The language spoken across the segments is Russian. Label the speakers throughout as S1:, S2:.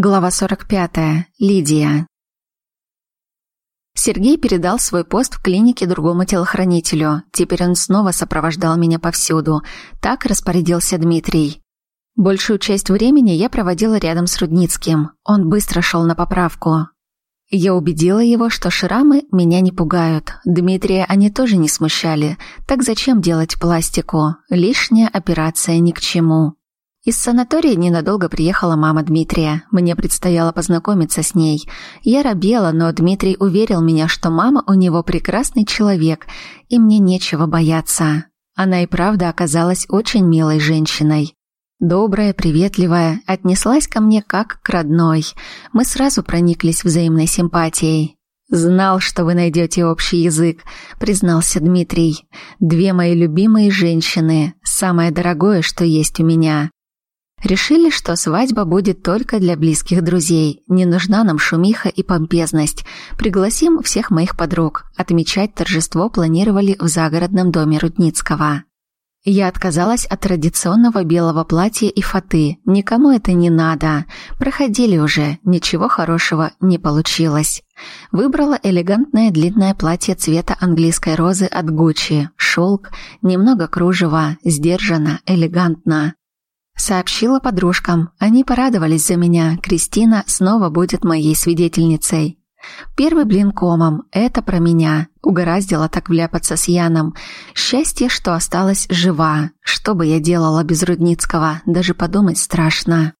S1: Глава 45. Лидия. Сергей передал свой пост в клинике другому телохранителю. Теперь он снова сопровождал меня повсюду. Так распорядился Дмитрий. Большую часть времени я проводила рядом с Рудницким. Он быстро шел на поправку. Я убедила его, что шрамы меня не пугают. Дмитрия они тоже не смущали. Так зачем делать пластику? Лишняя операция ни к чему. Из санатория ненадолго приехала мама Дмитрия. Мне предстояло познакомиться с ней. Я робела, но Дмитрий уверил меня, что мама у него прекрасный человек, и мне нечего бояться. Она и правда оказалась очень милой женщиной. Добрая, приветливая, отнеслась ко мне как к родной. Мы сразу прониклись взаимной симпатией. «Знал, что вы найдете общий язык», — признался Дмитрий. «Две мои любимые женщины, самое дорогое, что есть у меня. Решили, что свадьба будет только для близких друзей. Не нужна нам шумиха и помпезность. Пригласим всех моих подруг. Отмечать торжество планировали в загородном доме Рудницкого. Я отказалась от традиционного белого платья и фаты. Никому это не надо. Проходили уже, ничего хорошего не получилось. Выбрала элегантное длинное платье цвета английской розы от Гуччи. Шелк, немного кружева, сдержанно, элегантно. Сообщила подружкам. Они порадовались за меня. Кристина снова будет моей свидетельницей. Первый блин комом. Это про меня. Угораздило так вляпаться с Яном. Счастье, что осталась жива. Что бы я делала без Рудницкого? Даже подумать страшно.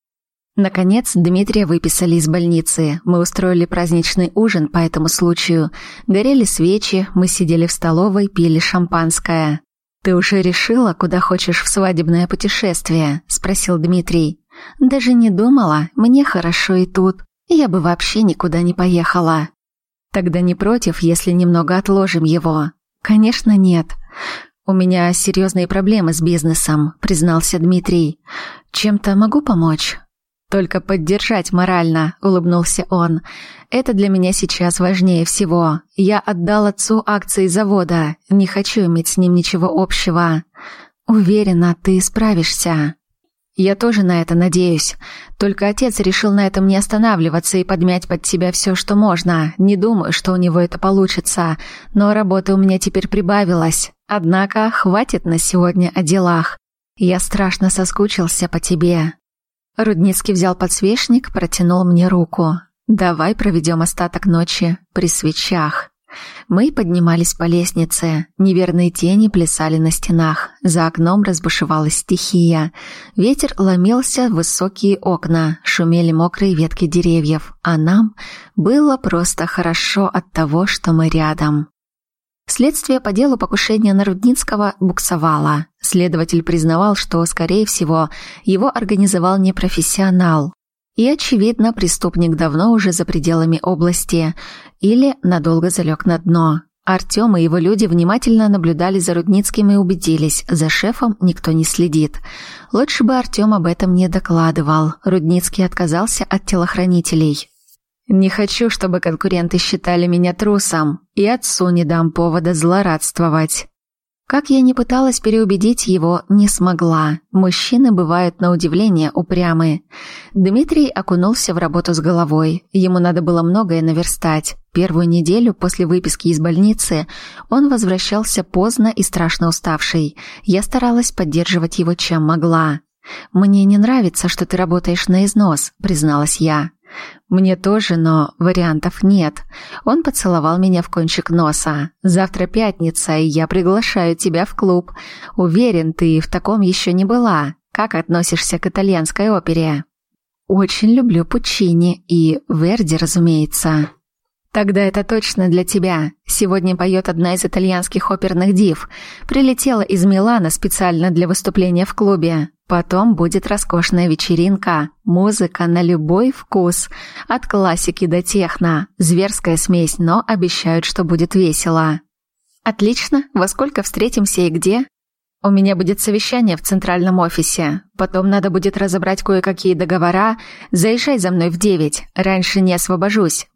S1: Наконец, Дмитрия выписали из больницы. Мы устроили праздничный ужин по этому случаю. Горели свечи, мы сидели в столовой, пили шампанское. «Ты уже решила, куда хочешь в свадебное путешествие?» – спросил Дмитрий. «Даже не думала, мне хорошо и тут. Я бы вообще никуда не поехала». «Тогда не против, если немного отложим его?» «Конечно, нет. У меня серьезные проблемы с бизнесом», – признался Дмитрий. «Чем-то могу помочь?» «Только поддержать морально», — улыбнулся он. «Это для меня сейчас важнее всего. Я отдал отцу акции завода. Не хочу иметь с ним ничего общего. Уверена, ты справишься». «Я тоже на это надеюсь. Только отец решил на этом не останавливаться и подмять под себя все, что можно. Не думаю, что у него это получится. Но работы у меня теперь прибавилось. Однако хватит на сегодня о делах. Я страшно соскучился по тебе. Рудницкий взял подсвечник, протянул мне руку. «Давай проведем остаток ночи при свечах». Мы поднимались по лестнице. Неверные тени плясали на стенах. За окном разбушевалась стихия. Ветер ломился в высокие окна, шумели мокрые ветки деревьев, а нам было просто хорошо от того, что мы рядом. Следствие по делу покушения на Рудницкого буксовало. Следователь признавал, что, скорее всего, его организовал непрофессионал. И, очевидно, преступник давно уже за пределами области или надолго залег на дно. Артем и его люди внимательно наблюдали за Рудницким и убедились, за шефом никто не следит. Лучше бы Артем об этом не докладывал. Рудницкий отказался от телохранителей. Не хочу, чтобы конкуренты считали меня трусом, и отцу не дам повода злорадствовать. Как я не пыталась переубедить его, не смогла. Мужчины бывают на удивление упрямые. Дмитрий окунулся в работу с головой. Ему надо было многое наверстать. Первую неделю после выписки из больницы он возвращался поздно и страшно уставший. Я старалась поддерживать его чем могла. «Мне не нравится, что ты работаешь на износ», — призналась я. «Мне тоже, но вариантов нет». Он поцеловал меня в кончик носа. «Завтра пятница, и я приглашаю тебя в клуб. Уверен, ты в таком еще не была. Как относишься к итальянской опере?» «Очень люблю Пуччини и Верди, разумеется». «Тогда это точно для тебя. Сегодня поет одна из итальянских оперных див. Прилетела из Милана специально для выступления в клубе. Потом будет роскошная вечеринка, музыка на любой вкус, от классики до техно. Зверская смесь, но обещают, что будет весело. Отлично. Во сколько встретимся и где? У меня будет совещание в центральном офисе. Потом надо будет разобрать кое-какие договора. Заезжай за мной в девять. Раньше не освобожусь.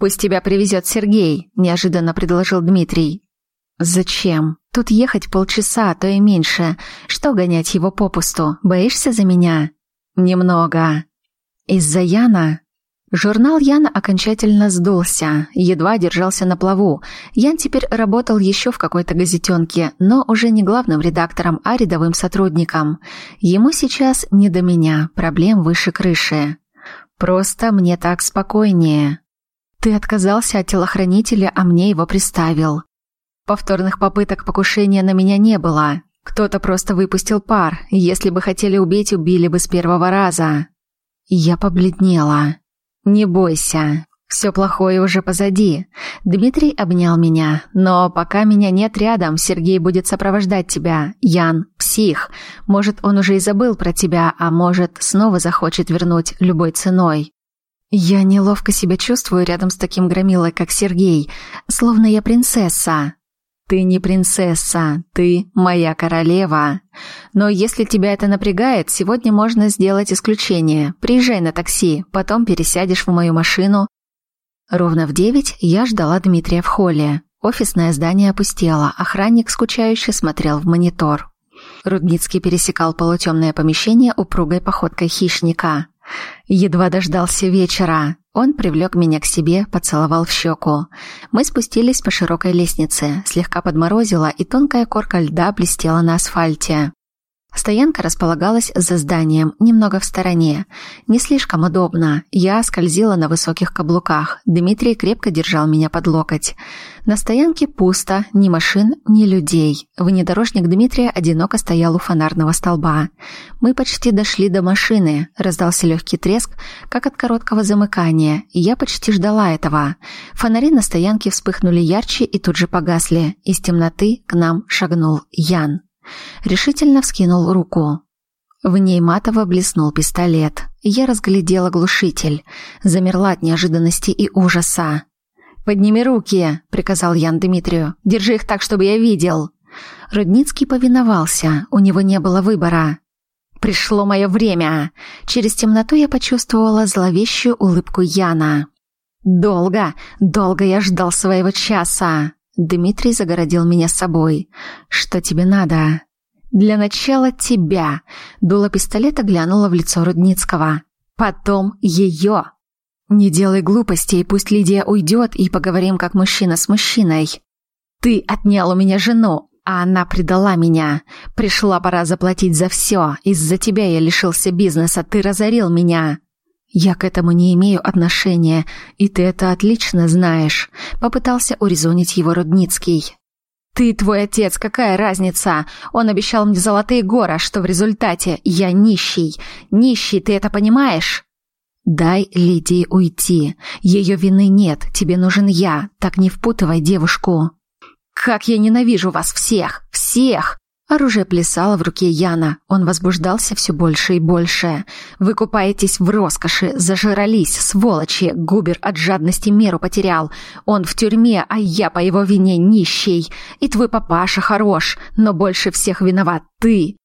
S1: Пусть тебя привезет Сергей, неожиданно предложил Дмитрий. Зачем? Тут ехать полчаса, а то и меньше. Что гонять его попусту? Боишься за меня? Немного. Из-за Яна? Журнал Яна окончательно сдулся, едва держался на плаву. Ян теперь работал еще в какой-то газетенке, но уже не главным редактором, а рядовым сотрудником. Ему сейчас не до меня, проблем выше крыши. Просто мне так спокойнее. Ты отказался от телохранителя, а мне его приставил. Повторных попыток покушения на меня не было. Кто-то просто выпустил пар. Если бы хотели убить, убили бы с первого раза. Я побледнела. «Не бойся, все плохое уже позади. Дмитрий обнял меня. Но пока меня нет рядом, Сергей будет сопровождать тебя. Ян – псих. Может, он уже и забыл про тебя, а может, снова захочет вернуть любой ценой. Я неловко себя чувствую рядом с таким громилой, как Сергей. Словно я принцесса. Ты не принцесса, ты моя королева. Но если тебя это напрягает, сегодня можно сделать исключение. Приезжай на такси, потом пересядешь в мою машину. Ровно в девять я ждала Дмитрия в холле. Офисное здание опустело, охранник скучающе смотрел в монитор. Рудницкий пересекал полутемное помещение упругой походкой хищника. Едва дождался вечера. Он привлек меня к себе, поцеловал в щеку. Мы спустились по широкой лестнице, слегка подморозило, и тонкая корка льда блестела на асфальте. Стоянка располагалась за зданием, немного в стороне. Не слишком удобно. Я скользила на высоких каблуках. Дмитрий крепко держал меня под локоть. На стоянке пусто, ни машин, ни людей. Внедорожник Дмитрия одиноко стоял у фонарного столба. Мы почти дошли до машины. Раздался легкий треск, как от короткого замыкания. Я почти ждала этого. Фонари на стоянке вспыхнули ярче и тут же погасли. Из темноты к нам шагнул Ян. Решительно вскинул руку. В ней матово блеснул пистолет. Я разглядела глушитель. Замерла от неожиданности и ужаса. «Подними руки!» — приказал Ян Дмитрию. «Держи их так, чтобы я видел!» Рудницкий повиновался. У него не было выбора. «Пришло мое время!» Через темноту я почувствовала зловещую улыбку Яна. «Долго, долго я ждал своего часа!» Дмитрий загородил меня собой. «Что тебе надо?» «Для начала тебя!» Дуло пистолета глянула в лицо Рудницкого. «Потом ее!» «Не делай глупостей, пусть Лидия уйдет, и поговорим как мужчина с мужчиной. Ты отнял у меня жену, а она предала меня. Пришла пора заплатить за все. Из-за тебя я лишился бизнеса, ты разорил меня. «Я к этому не имею отношения, и ты это отлично знаешь», — попытался урезонить его Рудницкий. «Ты твой отец, какая разница? Он обещал мне золотые горы, а что в результате? Я нищий. Нищий, ты это понимаешь?» «Дай Лидии уйти. Ее вины нет, тебе нужен я. Так не впутывай девушку». «Как я ненавижу вас всех! Всех!» Оружие плясало в руке Яна. Он возбуждался все больше и больше. «Вы купаетесь в роскоши, зажрались, сволочи!» Губер от жадности меру потерял. «Он в тюрьме, а я по его вине нищий. И твой папаша хорош, но больше всех виноват ты!»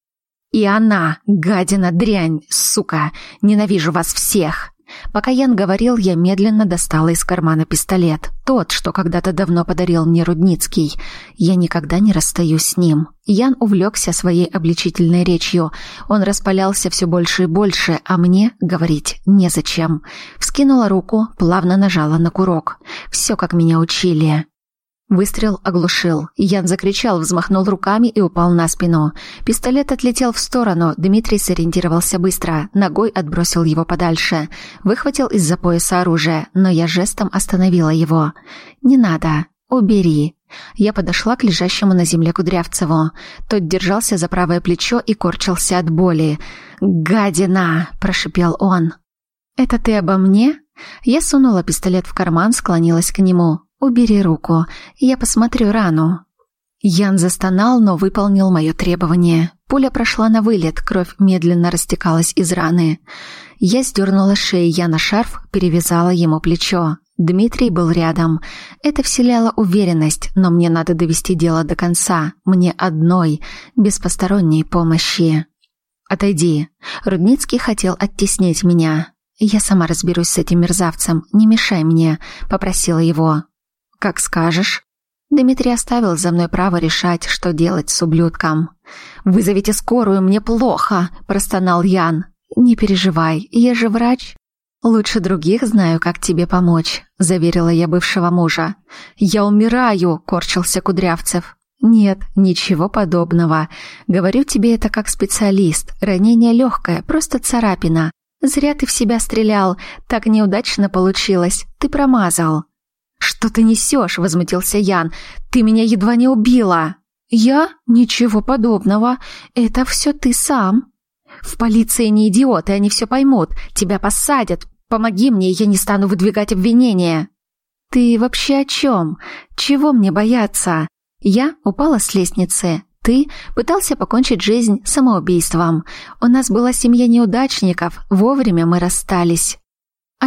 S1: «И она, гадина, дрянь, сука! Ненавижу вас всех!» Пока Ян говорил, я медленно достала из кармана пистолет. Тот, что когда-то давно подарил мне Рудницкий. Я никогда не расстаюсь с ним. Ян увлекся своей обличительной речью. Он распалялся все больше и больше, а мне говорить незачем. Вскинула руку, плавно нажала на курок. Все, как меня учили. Выстрел оглушил. Ян закричал, взмахнул руками и упал на спину. Пистолет отлетел в сторону. Дмитрий сориентировался быстро. Ногой отбросил его подальше. Выхватил из-за пояса оружие, но я жестом остановила его. «Не надо. Убери». Я подошла к лежащему на земле Кудрявцеву. Тот держался за правое плечо и корчился от боли. «Гадина!» – прошипел он. «Это ты обо мне?» Я сунула пистолет в карман, склонилась к нему. «Убери руку, я посмотрю рану». Ян застонал, но выполнил мое требование. Пуля прошла на вылет, кровь медленно растекалась из раны. Я сдернула шею Яна шарф, перевязала ему плечо. Дмитрий был рядом. Это вселяло уверенность, но мне надо довести дело до конца. Мне одной, без посторонней помощи. «Отойди». Рудницкий хотел оттеснить меня. «Я сама разберусь с этим мерзавцем, не мешай мне», — попросила его. «Как скажешь». Дмитрий оставил за мной право решать, что делать с ублюдком. «Вызовите скорую, мне плохо», – простонал Ян. «Не переживай, я же врач». «Лучше других знаю, как тебе помочь», — заверила я бывшего мужа. «Я умираю», — корчился Кудрявцев. «Нет, ничего подобного. Говорю тебе это как специалист. Ранение легкое, просто царапина. Зря ты в себя стрелял. Так неудачно получилось. Ты промазал». «Что ты несешь?» — возмутился Ян. «Ты меня едва не убила». «Я? Ничего подобного. Это все ты сам». «В полиции не идиоты, они все поймут. Тебя посадят, Помоги мне, я не стану выдвигать обвинения. Ты вообще о чем? Чего мне бояться? Я упала с лестницы. Ты пытался покончить жизнь самоубийством. У нас была семья неудачников, вовремя мы расстались.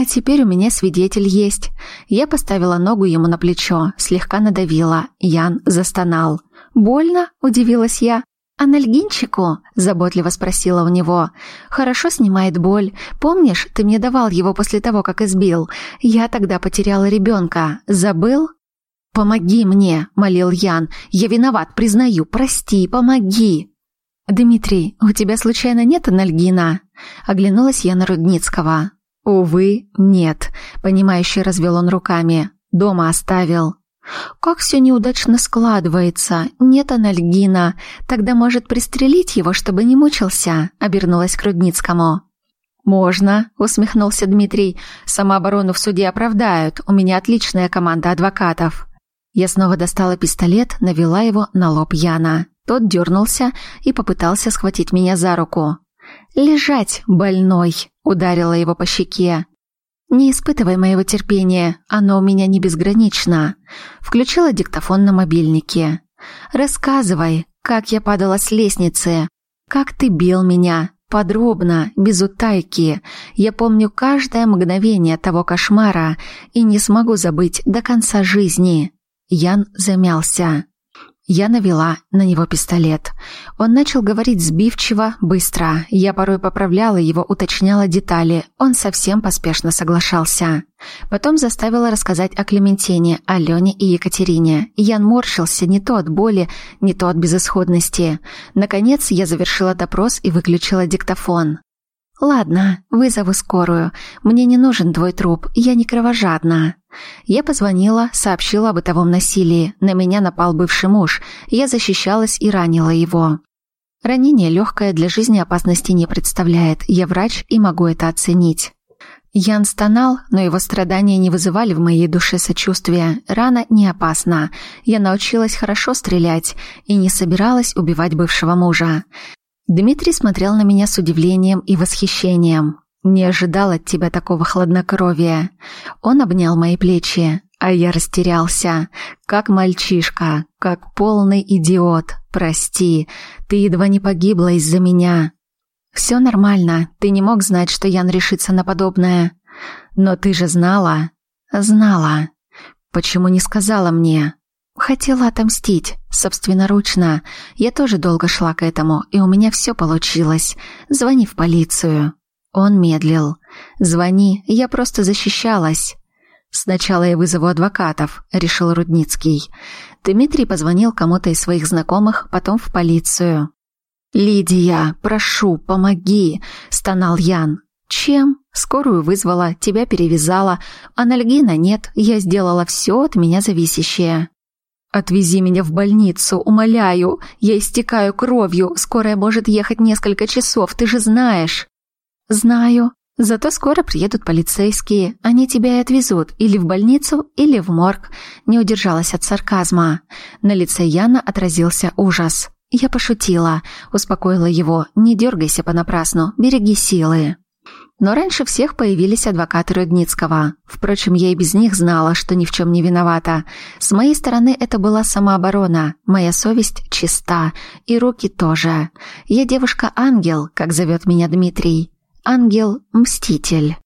S1: А теперь у меня свидетель есть. Я поставила ногу ему на плечо, слегка надавила. Ян застонал. «Больно?» – удивилась я. «Анальгинчику?» – заботливо спросила у него. «Хорошо снимает боль. Помнишь, ты мне давал его после того, как избил? Я тогда потеряла ребенка. Забыл?» «Помоги мне!» – молил Ян. «Я виноват, признаю. Прости, помоги!» «Дмитрий, у тебя случайно нет анальгина?» Оглянулась я на Рудницкого. «Увы, нет», — понимающе развел он руками. «Дома оставил». «Как все неудачно складывается. Нет анальгина. Тогда, может, пристрелить его, чтобы не мучился?» — обернулась к Рудницкому. «Можно», — усмехнулся Дмитрий. «Самооборону в суде оправдают. У меня отличная команда адвокатов». Я снова достала пистолет, навела его на лоб Яна. Тот дернулся и попытался схватить меня за руку. «Лежать, больной!» — ударила его по щеке. «Не испытывай моего терпения, оно у меня не безгранично». Включила диктофон на мобильнике. «Рассказывай, как я падала с лестницы, как ты бил меня, подробно, без утайки. Я помню каждое мгновение того кошмара и не смогу забыть до конца жизни». Ян замялся. Я навела на него пистолет. Он начал говорить сбивчиво, быстро. Я порой поправляла его, уточняла детали. Он совсем поспешно соглашался. Потом заставила рассказать о Клементине, Алене и Екатерине. Ян морщился не то от боли, не то от безысходности. Наконец я завершила допрос и выключила диктофон. «Ладно, вызову скорую. Мне не нужен твой труп, я не кровожадна». Я позвонила, сообщила о бытовом насилии. На меня напал бывший муж. Я защищалась и ранила его. Ранение легкое, для жизни опасности не представляет. Я врач и могу это оценить. Ян стонал, но его страдания не вызывали в моей душе сочувствия. Рана не опасна. Я научилась хорошо стрелять и не собиралась убивать бывшего мужа. Дмитрий смотрел на меня с удивлением и восхищением. «Не ожидал от тебя такого хладнокровия». Он обнял мои плечи, а я растерялся. Как мальчишка, как полный идиот. Прости, ты едва не погибла из-за меня. Все нормально, ты не мог знать, что Ян решится на подобное. Но ты же знала. Знала. Почему не сказала мне? Хотела отомстить, собственноручно. Я тоже долго шла к этому, и у меня все получилось. Звони в полицию. Он медлил. Звони, я просто защищалась. Сначала я вызову адвокатов, решил Рудницкий. Дмитрий позвонил кому-то из своих знакомых, потом в полицию. «Лидия, прошу, помоги!» – стонал Ян. «Чем?» «Скорую вызвала, тебя перевязала. Анальгина нет, я сделала все от меня зависящее». «Отвези меня в больницу, умоляю. Я истекаю кровью. Скорая может ехать несколько часов, ты же знаешь». «Знаю. Зато скоро приедут полицейские. Они тебя и отвезут или в больницу, или в морг». Не удержалась от сарказма. На лице Яна отразился ужас. Я пошутила, успокоила его. «Не дергайся понапрасну, береги силы». Но раньше всех появились адвокаты Рудницкого. Впрочем, я и без них знала, что ни в чем не виновата. С моей стороны это была самооборона. Моя совесть чиста, и руки тоже. Я девушка-ангел, как зовет меня Дмитрий. Ангел-мститель.